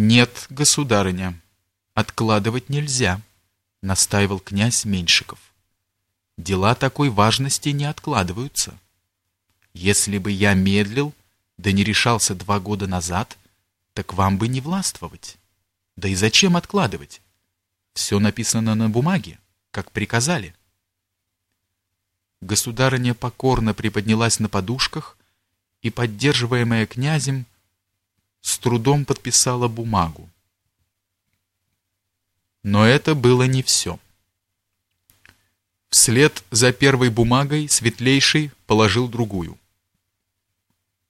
Нет, государыня, откладывать нельзя, настаивал князь Меньшиков. Дела такой важности не откладываются. Если бы я медлил, да не решался два года назад, так вам бы не властвовать. Да и зачем откладывать? Все написано на бумаге, как приказали. Государыня покорно приподнялась на подушках и, поддерживаемая князем, с трудом подписала бумагу. Но это было не все. Вслед за первой бумагой светлейший положил другую.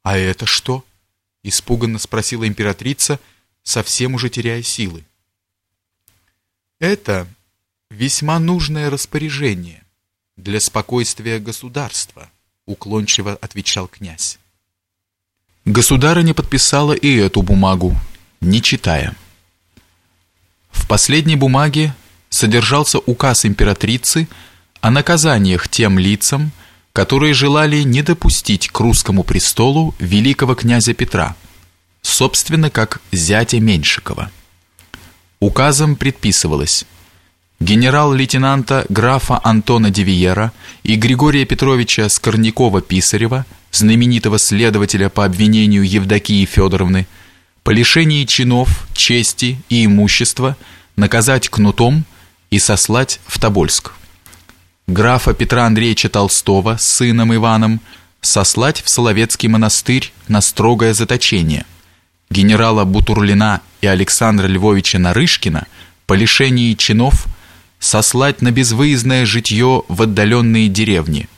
«А это что?» — испуганно спросила императрица, совсем уже теряя силы. «Это весьма нужное распоряжение для спокойствия государства», — уклончиво отвечал князь. Государыня подписала и эту бумагу, не читая. В последней бумаге содержался указ императрицы о наказаниях тем лицам, которые желали не допустить к русскому престолу великого князя Петра, собственно, как зятя Меньшикова. Указом предписывалось генерал-лейтенанта графа Антона Девиера и Григория Петровича Скорнякова-Писарева, знаменитого следователя по обвинению Евдокии Федоровны, по лишении чинов, чести и имущества наказать кнутом и сослать в Тобольск. Графа Петра Андреевича Толстого с сыном Иваном сослать в Соловецкий монастырь на строгое заточение. Генерала Бутурлина и Александра Львовича Нарышкина по лишении чинов сослать на безвыездное житье в отдаленные деревни.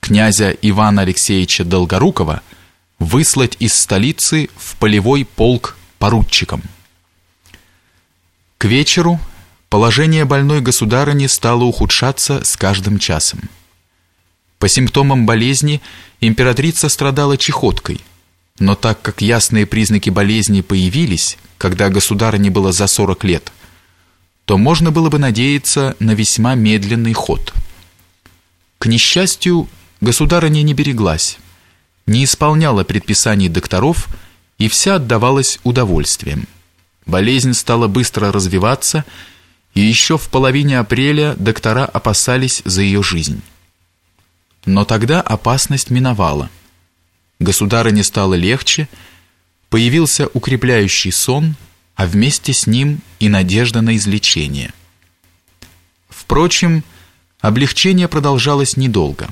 Князя Ивана Алексеевича Долгорукова выслать из столицы в полевой полк поручиком. К вечеру положение больной государыни стало ухудшаться с каждым часом. По симптомам болезни императрица страдала чехоткой, но так как ясные признаки болезни появились, когда государыне было за 40 лет, то можно было бы надеяться на весьма медленный ход. К несчастью, государыня не береглась, не исполняла предписаний докторов и вся отдавалась удовольствием. Болезнь стала быстро развиваться, и еще в половине апреля доктора опасались за ее жизнь. Но тогда опасность миновала. Государыне стало легче, появился укрепляющий сон, а вместе с ним и надежда на излечение. Впрочем, облегчение продолжалось недолго.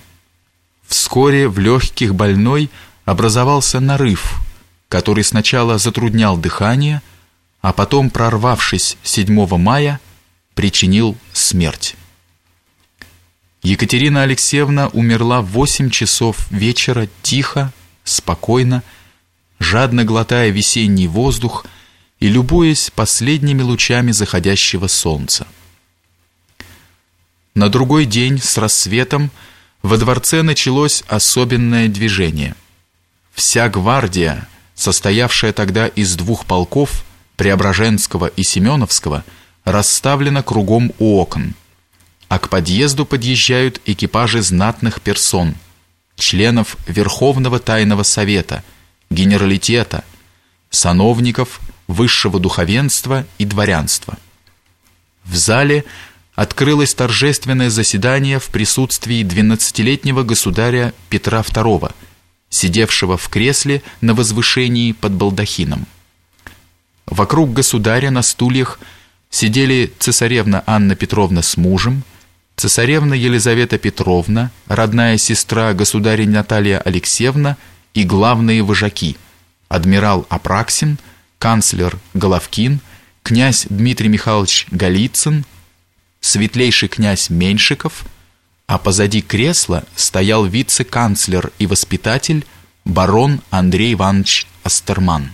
Вскоре в легких больной образовался нарыв, который сначала затруднял дыхание, а потом, прорвавшись 7 мая, причинил смерть. Екатерина Алексеевна умерла в 8 часов вечера тихо, спокойно, жадно глотая весенний воздух и любуясь последними лучами заходящего солнца. На другой день с рассветом во дворце началось особенное движение. Вся гвардия, состоявшая тогда из двух полков, Преображенского и Семеновского, расставлена кругом у окон – а к подъезду подъезжают экипажи знатных персон, членов Верховного Тайного Совета, генералитета, сановников, высшего духовенства и дворянства. В зале открылось торжественное заседание в присутствии 12-летнего государя Петра II, сидевшего в кресле на возвышении под балдахином. Вокруг государя на стульях сидели цесаревна Анна Петровна с мужем, цесаревна Елизавета Петровна, родная сестра государя Наталья Алексеевна и главные вожаки: адмирал Апраксин, канцлер Головкин, князь Дмитрий Михайлович Голицын, светлейший князь Меньшиков, а позади кресла стоял вице-канцлер и воспитатель барон Андрей Иванович Астерман.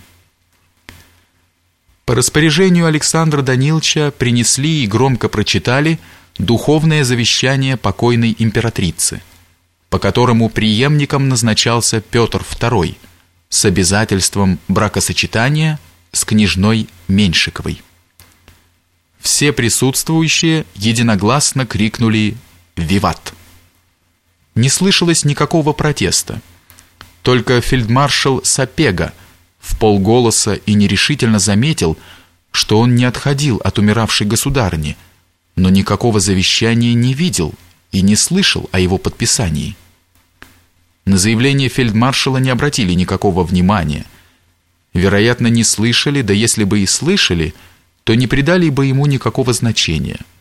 По распоряжению Александра Даниловича принесли и громко прочитали духовное завещание покойной императрицы, по которому преемником назначался Петр II с обязательством бракосочетания с княжной Меньшиковой. Все присутствующие единогласно крикнули «Виват!». Не слышалось никакого протеста. Только фельдмаршал Сапега в полголоса и нерешительно заметил, что он не отходил от умиравшей государни, но никакого завещания не видел и не слышал о его подписании. На заявление фельдмаршала не обратили никакого внимания. Вероятно, не слышали, да если бы и слышали, то не придали бы ему никакого значения –